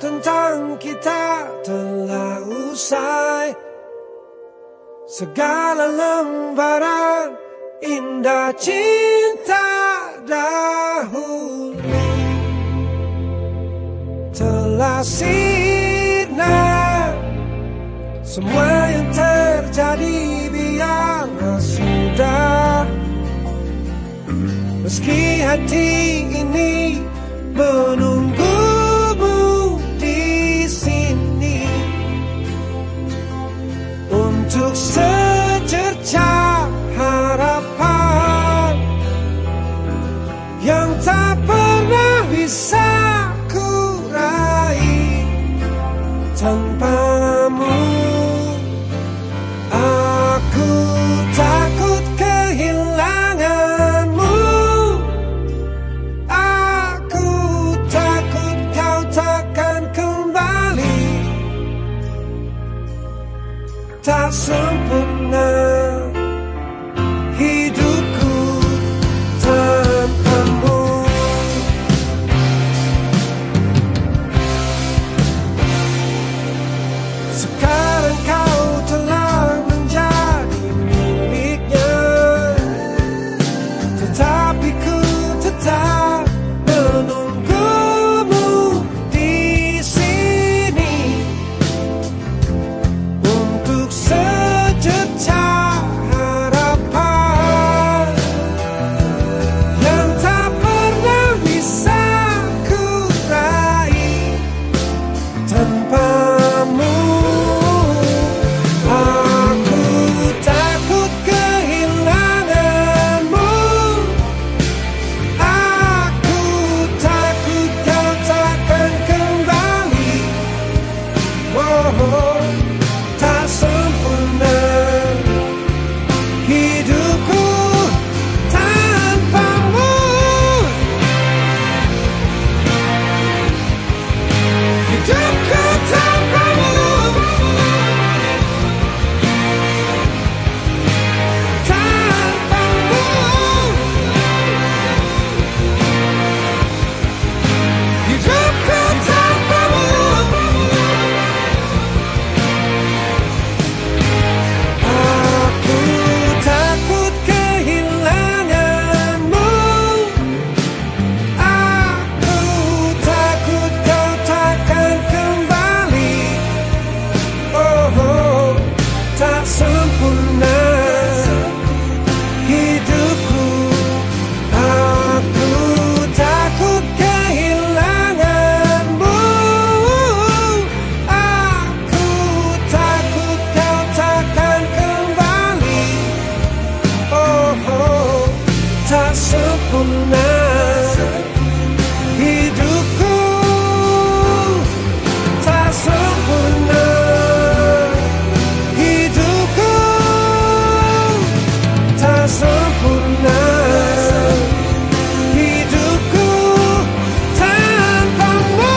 tentang kita telah usai. Segala lembaran indah cinta dahulu Telah sinar. Semua yang terjadi biarlah sudah. Meski hati ini menunggu how simple tanpa sempurna. Hidupku tanpamu.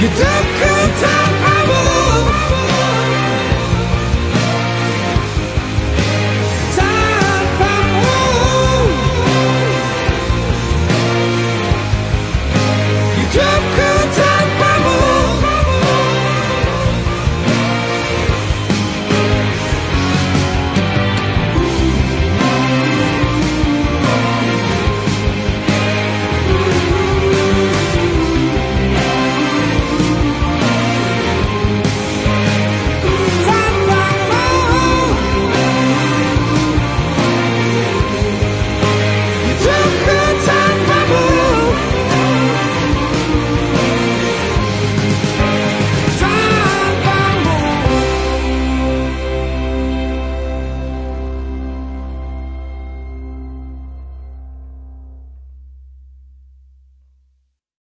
Hidupku tanpamu.